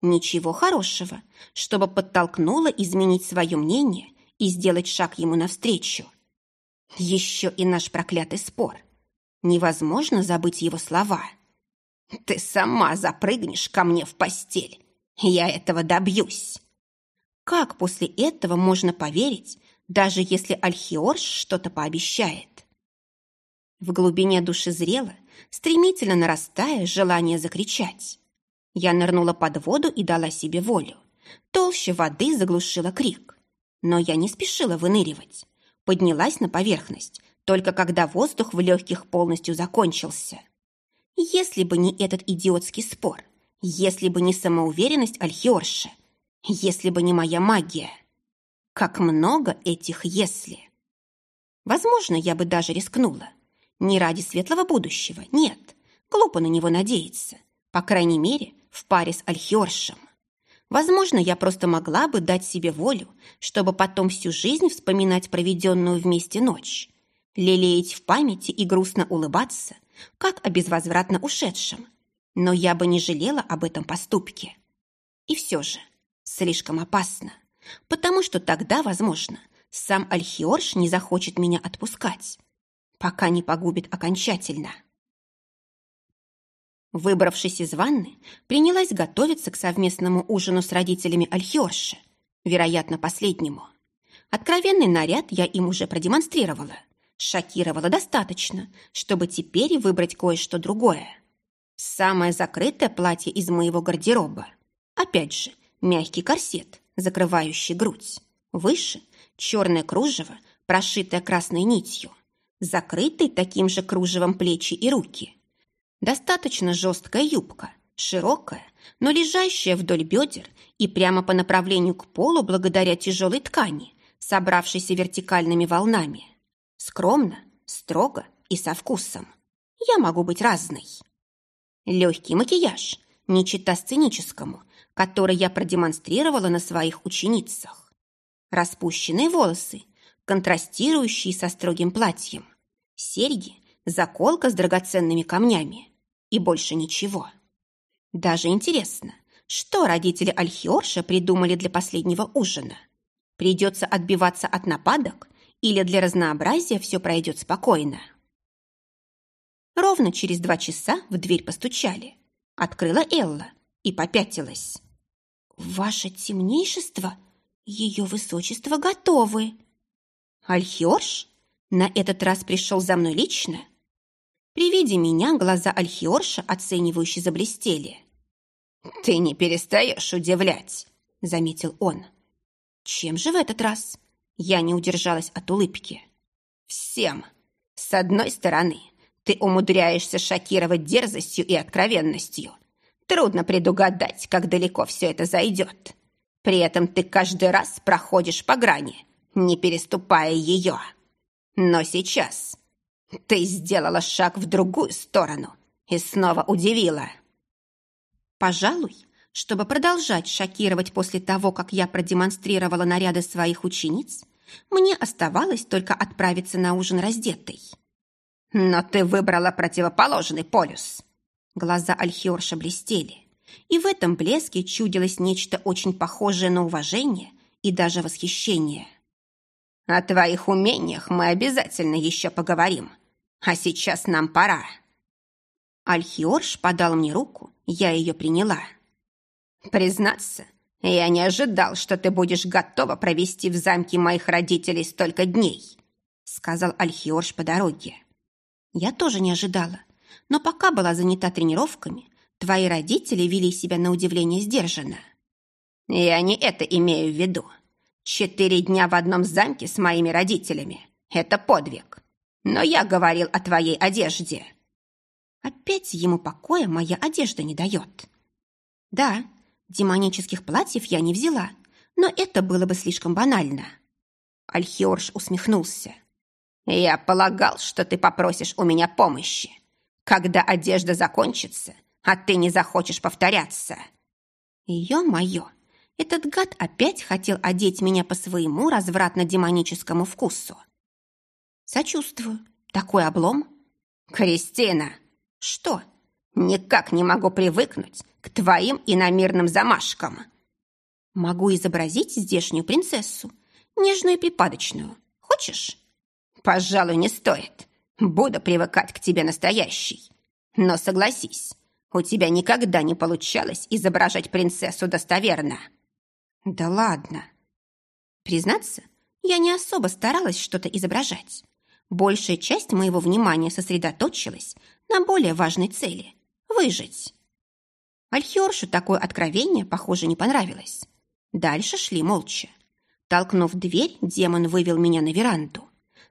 Ничего хорошего, чтобы подтолкнуло изменить свое мнение и сделать шаг ему навстречу. Еще и наш проклятый спор. Невозможно забыть его слова. «Ты сама запрыгнешь ко мне в постель. Я этого добьюсь». Как после этого можно поверить, даже если Альхиорш что-то пообещает? В глубине души зрело, стремительно нарастая желание закричать. Я нырнула под воду и дала себе волю. Толще воды заглушила крик. Но я не спешила выныривать. Поднялась на поверхность, только когда воздух в легких полностью закончился. Если бы не этот идиотский спор, если бы не самоуверенность Альхиорша, если бы не моя магия. Как много этих «если». Возможно, я бы даже рискнула. Не ради светлого будущего, нет. Глупо на него надеяться. По крайней мере, в паре с Альхиоршем. Возможно, я просто могла бы дать себе волю, чтобы потом всю жизнь вспоминать проведенную вместе ночь, лелеять в памяти и грустно улыбаться, как о безвозвратно ушедшем. Но я бы не жалела об этом поступке. И все же слишком опасно, потому что тогда, возможно, сам Альхиорш не захочет меня отпускать, пока не погубит окончательно. Выбравшись из ванны, принялась готовиться к совместному ужину с родителями Альхиорши, вероятно, последнему. Откровенный наряд я им уже продемонстрировала. Шокировала достаточно, чтобы теперь выбрать кое-что другое. Самое закрытое платье из моего гардероба. Опять же, мягкий корсет, закрывающий грудь. Выше – черное кружево, прошитое красной нитью. Закрытый таким же кружевом плечи и руки. Достаточно жесткая юбка, широкая, но лежащая вдоль бедер и прямо по направлению к полу благодаря тяжелой ткани, собравшейся вертикальными волнами. Скромно, строго и со вкусом. Я могу быть разной. Легкий макияж, не чита сценическому, который я продемонстрировала на своих ученицах. Распущенные волосы, контрастирующие со строгим платьем. Серьги, заколка с драгоценными камнями. И больше ничего. Даже интересно, что родители Альхиорша придумали для последнего ужина? Придется отбиваться от нападок или для разнообразия все пройдет спокойно? Ровно через два часа в дверь постучали. Открыла Элла и попятилась. «Ваше темнейшество, ее высочество готовы!» «Альхиорш? На этот раз пришел за мной лично?» При виде меня глаза Альхиорша оценивающе заблестели. «Ты не перестаешь удивлять», — заметил он. «Чем же в этот раз?» Я не удержалась от улыбки. «Всем. С одной стороны, ты умудряешься шокировать дерзостью и откровенностью. Трудно предугадать, как далеко все это зайдет. При этом ты каждый раз проходишь по грани, не переступая ее. Но сейчас ты сделала шаг в другую сторону и снова удивила». Пожалуй, чтобы продолжать шокировать после того, как я продемонстрировала наряды своих учениц, мне оставалось только отправиться на ужин раздетой. «Но ты выбрала противоположный полюс!» Глаза Альхиорша блестели, и в этом блеске чудилось нечто очень похожее на уважение и даже восхищение. «О твоих умениях мы обязательно еще поговорим, а сейчас нам пора!» Альхиорш подал мне руку, я ее приняла. «Признаться, я не ожидал, что ты будешь готова провести в замке моих родителей столько дней», сказал Альхиорш по дороге. Я тоже не ожидала, но пока была занята тренировками, твои родители вели себя на удивление сдержанно. Я не это имею в виду. Четыре дня в одном замке с моими родителями – это подвиг. Но я говорил о твоей одежде. Опять ему покоя моя одежда не дает. Да, демонических платьев я не взяла, но это было бы слишком банально. Альхиорж усмехнулся. «Я полагал, что ты попросишь у меня помощи, когда одежда закончится, а ты не захочешь повторяться». Ё-моё, этот гад опять хотел одеть меня по своему развратно-демоническому вкусу. Сочувствую. Такой облом. Кристина! Что? Никак не могу привыкнуть к твоим иномирным замашкам. Могу изобразить здешнюю принцессу, нежную и припадочную. Хочешь? Пожалуй, не стоит. Буду привыкать к тебе настоящей. Но согласись, у тебя никогда не получалось изображать принцессу достоверно. Да ладно. Признаться, я не особо старалась что-то изображать. Большая часть моего внимания сосредоточилась на более важной цели – выжить. Альхиоршу такое откровение, похоже, не понравилось. Дальше шли молча. Толкнув дверь, демон вывел меня на веранду.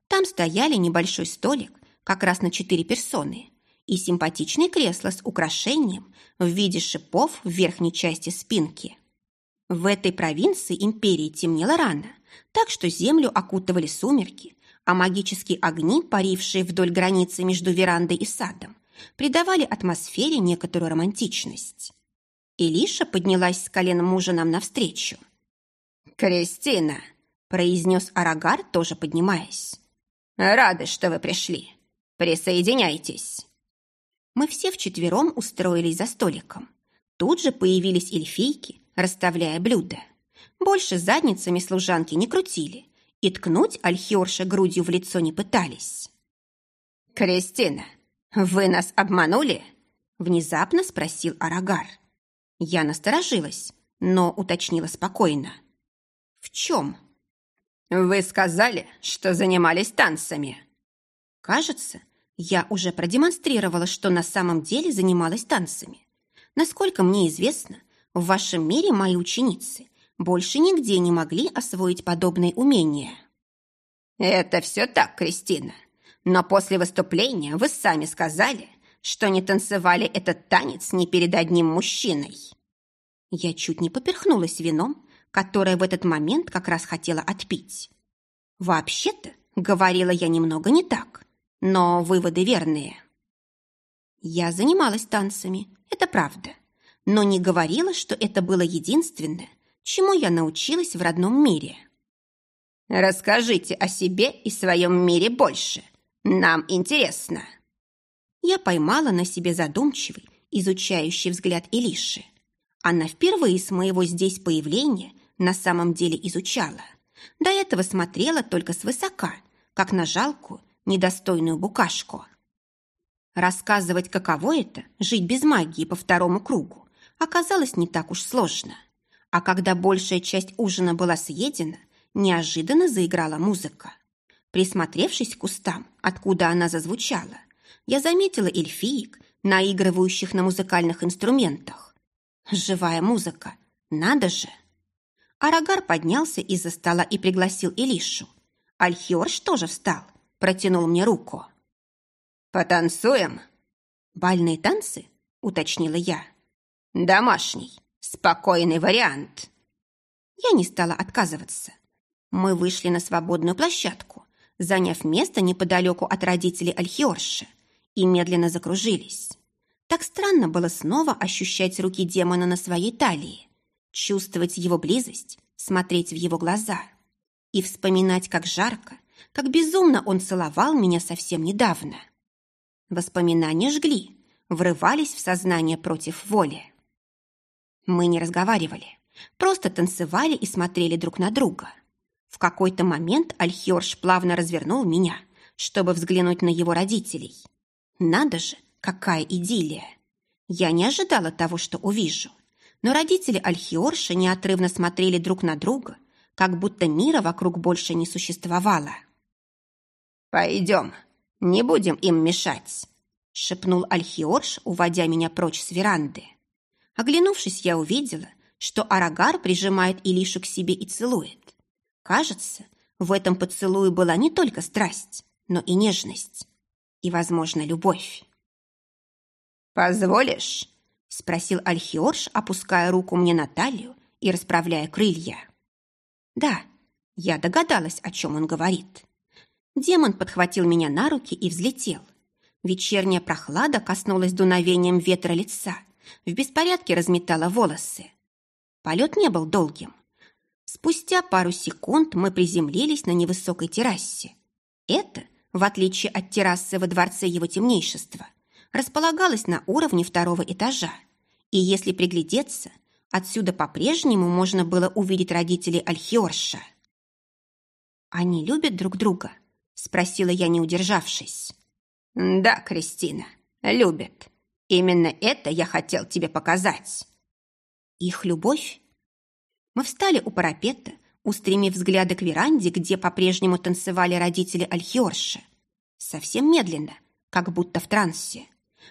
Там стояли небольшой столик, как раз на четыре персоны, и симпатичное кресло с украшением в виде шипов в верхней части спинки. В этой провинции империи темнело рано, так что землю окутывали сумерки, а магические огни, парившие вдоль границы между верандой и садом, придавали атмосфере некоторую романтичность. Илиша поднялась с колен мужа нам навстречу. «Кристина!» – произнес Арагар, тоже поднимаясь. «Рады, что вы пришли. Присоединяйтесь!» Мы все вчетвером устроились за столиком. Тут же появились эльфийки, расставляя блюда. Больше задницами служанки не крутили и ткнуть Альхиорша грудью в лицо не пытались.
«Кристина, вы нас обманули?»
Внезапно спросил Арагар. Я насторожилась, но уточнила спокойно. «В чем?»
«Вы сказали, что занимались танцами».
«Кажется, я уже продемонстрировала, что на самом деле занималась танцами. Насколько мне известно, в вашем мире мои ученицы больше нигде не могли освоить подобные умения».
«Это все так, Кристина. Но после выступления вы сами сказали, что не танцевали этот танец ни перед одним мужчиной».
Я чуть не поперхнулась вином, которое в этот момент как раз хотела отпить. Вообще-то, говорила я немного не так, но выводы верные. Я занималась танцами, это правда, но не говорила, что это было единственное, чему я научилась в родном мире.
«Расскажите о себе и своем мире больше. Нам интересно».
Я поймала на себе задумчивый, изучающий взгляд Илиши. Она впервые с моего здесь появления на самом деле изучала. До этого смотрела только свысока, как на жалкую, недостойную букашку. Рассказывать, каково это – жить без магии по второму кругу, оказалось не так уж сложно. А когда большая часть ужина была съедена, неожиданно заиграла музыка. Присмотревшись к кустам, откуда она зазвучала, я заметила эльфиек, наигрывающих на музыкальных инструментах. Живая музыка, надо же! Арагар поднялся из-за стола и пригласил Илишу. Альхиорш тоже встал, протянул мне руку.
«Потанцуем?»
«Бальные танцы?» — уточнила я.
«Домашний, спокойный вариант».
Я не стала отказываться. Мы вышли на свободную площадку, заняв место неподалеку от родителей Альхиорши, и медленно закружились. Так странно было снова ощущать руки демона на своей талии, чувствовать его близость, смотреть в его глаза и вспоминать, как жарко, как безумно он целовал меня совсем недавно. Воспоминания жгли, врывались в сознание против воли. Мы не разговаривали, просто танцевали и смотрели друг на друга. В какой-то момент Альхиорш плавно развернул меня, чтобы взглянуть на его родителей. Надо же, какая идиллия! Я не ожидала того, что увижу но родители Альхиорша неотрывно смотрели друг на друга, как будто мира вокруг больше не существовало.
«Пойдем, не будем им мешать», — шепнул Альхиорш, уводя меня прочь с веранды.
Оглянувшись, я увидела, что Арагар прижимает Илишу к себе и целует. Кажется, в этом поцелуе была не только страсть, но и нежность. И, возможно, любовь.
«Позволишь?»
— спросил Альхиорш, опуская руку мне на талию и расправляя крылья. «Да, я догадалась, о чем он говорит». Демон подхватил меня на руки и взлетел. Вечерняя прохлада коснулась дуновением ветра лица, в беспорядке разметала волосы. Полет не был долгим. Спустя пару секунд мы приземлились на невысокой террасе. Это, в отличие от террасы во дворце его темнейшества, располагалась на уровне второго этажа. И если приглядеться, отсюда по-прежнему можно было увидеть родителей Альхиорша. «Они любят друг друга?» – спросила я, не удержавшись.
«Да, Кристина, любят. Именно это я хотел тебе показать».
«Их любовь?» Мы встали у парапета, устремив взгляды к веранде, где по-прежнему танцевали родители Альхиорша. Совсем медленно, как будто в трансе.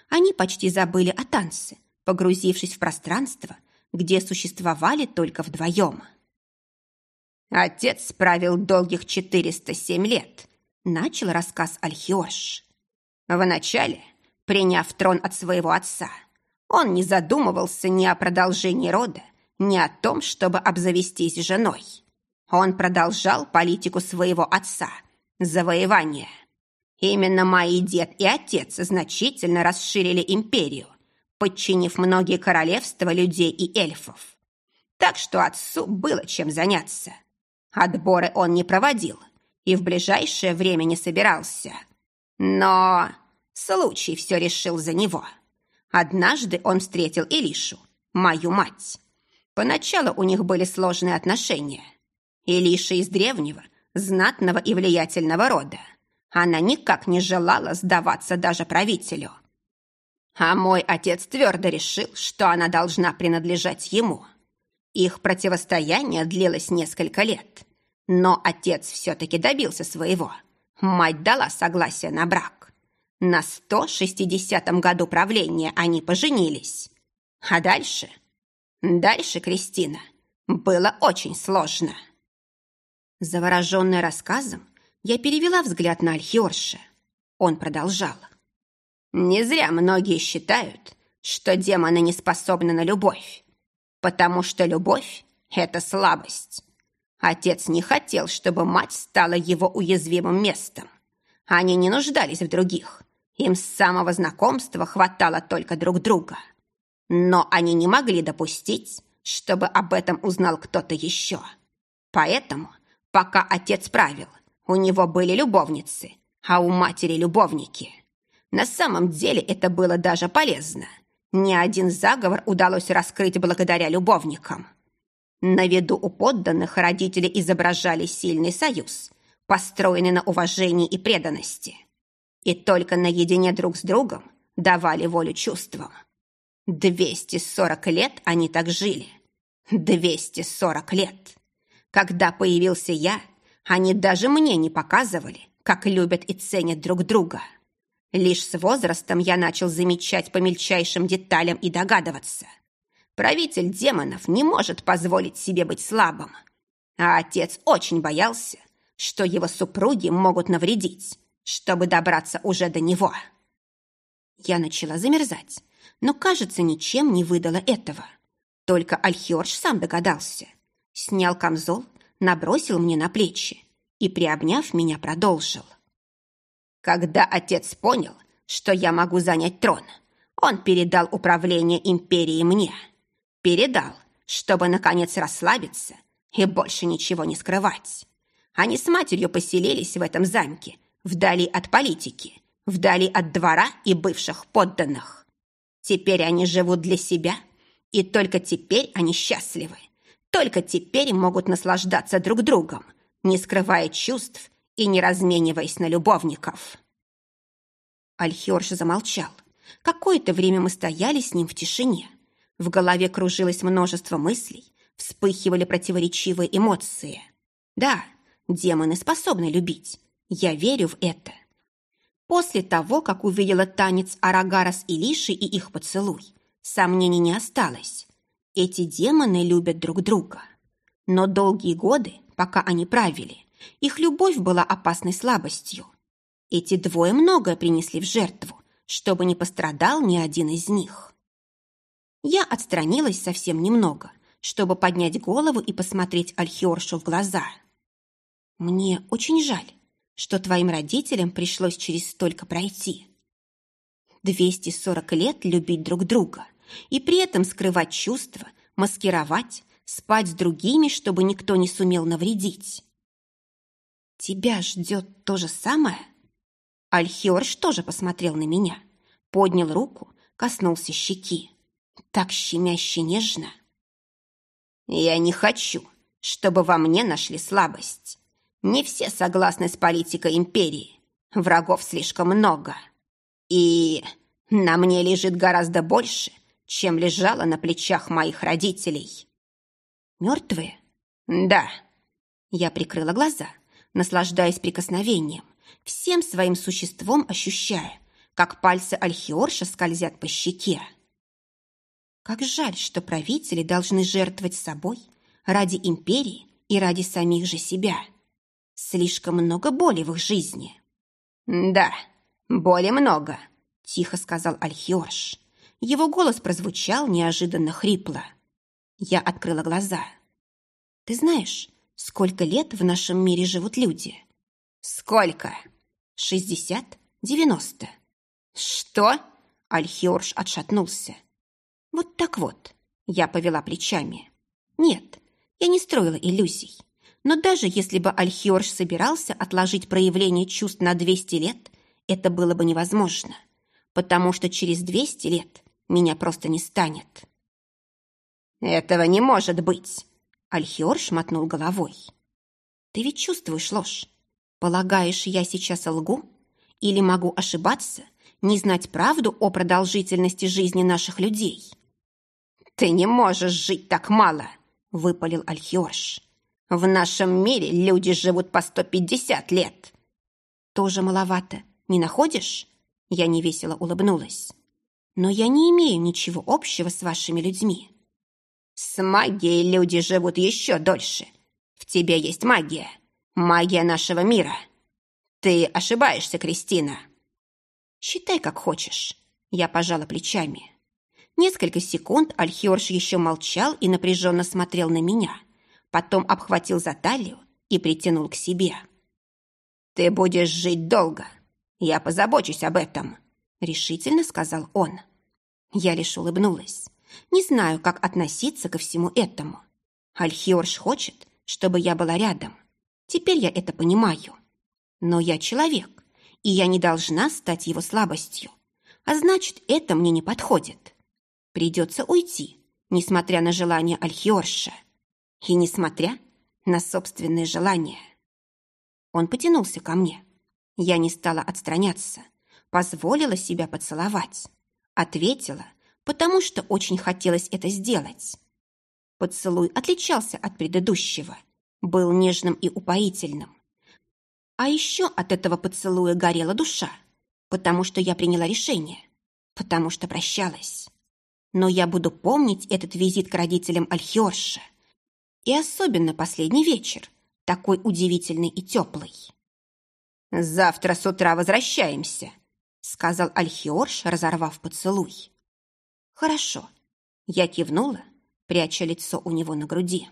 Они почти забыли о танце, погрузившись в пространство, где существовали только вдвоем.
«Отец правил долгих 407 лет», — начал рассказ Альхиош. «Вначале, приняв трон от своего отца, он не задумывался ни о продолжении рода, ни о том, чтобы обзавестись женой. Он продолжал политику своего отца – завоевание – Именно мои дед и отец значительно расширили империю, подчинив многие королевства людей и эльфов. Так что отцу было чем заняться. Отборы он не проводил и в ближайшее время не собирался. Но случай все решил за него. Однажды он встретил Илишу, мою мать. Поначалу у них были сложные отношения. Илиша из древнего, знатного и влиятельного рода. Она никак не желала сдаваться даже правителю. А мой отец твердо решил, что она должна принадлежать ему. Их противостояние длилось несколько лет. Но отец все-таки добился своего. Мать дала согласие на брак. На 160-м году правления они поженились. А дальше? Дальше, Кристина, было очень сложно.
Завороженная рассказом, я перевела взгляд на Альхиорша. Он продолжал.
«Не зря многие считают, что демоны не способны на любовь, потому что любовь — это слабость. Отец не хотел, чтобы мать стала его уязвимым местом. Они не нуждались в других. Им с самого знакомства хватало только друг друга. Но они не могли допустить, чтобы об этом узнал кто-то еще. Поэтому Пока отец правил, у него были любовницы, а у матери любовники. На самом деле это было даже полезно. Ни один заговор удалось раскрыть благодаря любовникам. На виду у подданных родители изображали сильный союз, построенный на уважении и преданности. И только наедине друг с другом давали волю чувствам. 240 лет они так жили. 240 лет. Когда появился я, они даже мне не показывали, как любят и ценят друг друга. Лишь с возрастом я начал замечать по мельчайшим деталям и догадываться. Правитель демонов не может позволить себе быть слабым. А отец очень боялся, что его супруги могут навредить, чтобы добраться уже до него.
Я начала замерзать, но, кажется, ничем не выдала этого. Только Альхиорж сам догадался снял камзол, набросил мне на плечи и, приобняв меня, продолжил.
Когда отец понял, что я могу занять трон, он передал управление империей мне. Передал, чтобы, наконец, расслабиться и больше ничего не скрывать. Они с матерью поселились в этом замке, вдали от политики, вдали от двора и бывших подданных. Теперь они живут для себя, и только теперь они счастливы. Только теперь могут наслаждаться друг другом, не скрывая чувств и не размениваясь на любовников.
Альхиорш замолчал. Какое-то время мы стояли с ним в тишине. В голове кружилось множество мыслей, вспыхивали противоречивые эмоции. Да, демоны способны любить. Я верю в это. После того, как увидела танец Арагара с Илишей и их поцелуй, сомнений не осталось. Эти демоны любят друг друга. Но долгие годы, пока они правили, их любовь была опасной слабостью. Эти двое многое принесли в жертву, чтобы не пострадал ни один из них. Я отстранилась совсем немного, чтобы поднять голову и посмотреть Альхиоршу в глаза. Мне очень жаль, что твоим родителям пришлось через столько пройти. 240 лет любить друг друга и при этом скрывать чувства, маскировать, спать с другими, чтобы никто не сумел навредить. Тебя ждет то же самое? Альхиорш тоже посмотрел на меня, поднял руку, коснулся щеки. Так щемяще нежно.
Я не хочу, чтобы во мне нашли слабость. Не все согласны с политикой империи. Врагов слишком много. И на мне лежит гораздо больше – чем лежала на плечах моих родителей.
Мертвые?
Да.
Я прикрыла глаза, наслаждаясь прикосновением, всем своим существом ощущая, как пальцы Альхиорша скользят по щеке. Как жаль, что правители должны жертвовать собой ради империи и ради самих же себя. Слишком много боли в их жизни.
«Да, боли много», —
тихо сказал Альхиорш. Его голос прозвучал неожиданно хрипло. Я открыла глаза. «Ты знаешь, сколько лет в нашем мире живут люди?»
«Сколько?»
«Шестьдесят? Девяносто?»
«Что?»
Альхиорж отшатнулся. «Вот так вот», — я повела плечами. «Нет, я не строила иллюзий. Но даже если бы Альхиорж собирался отложить проявление чувств на 200 лет, это было бы невозможно, потому что через 200 лет меня просто не станет.
«Этого не может быть!»
Альхиор шмотнул головой. «Ты ведь чувствуешь ложь. Полагаешь, я сейчас лгу? Или могу ошибаться, не знать правду о продолжительности жизни наших людей?»
«Ты не можешь жить так мало!» — выпалил Альхиорш. «В нашем мире люди живут по сто пятьдесят лет!»
«Тоже маловато, не находишь?» Я невесело улыбнулась. «Но я не имею ничего общего с вашими людьми».
«С магией люди живут еще дольше. В тебе есть магия. Магия нашего мира. Ты ошибаешься, Кристина».
«Считай, как хочешь». Я пожала плечами. Несколько секунд Альхиорш еще молчал и напряженно смотрел на меня. Потом обхватил за талию и притянул к себе.
«Ты будешь жить долго. Я позабочусь об этом», — решительно сказал он.
Я лишь улыбнулась. Не знаю, как относиться ко всему этому. Альхиорш хочет, чтобы я была рядом. Теперь я это понимаю. Но я человек, и я не должна стать его слабостью. А значит, это мне не подходит. Придется уйти, несмотря на желание Альхиорша. И несмотря на собственные желания. Он потянулся ко мне. Я не стала отстраняться, позволила себя поцеловать. Ответила, потому что очень хотелось это сделать. Поцелуй отличался от предыдущего, был нежным и упоительным. А еще от этого поцелуя горела душа, потому что я приняла решение, потому что прощалась. Но я буду помнить этот визит к родителям Альхиорша. И особенно последний вечер, такой удивительный и теплый.
«Завтра с утра возвращаемся», — сказал Альхиорш, разорвав поцелуй.
«Хорошо». Я кивнула, пряча лицо у него на груди.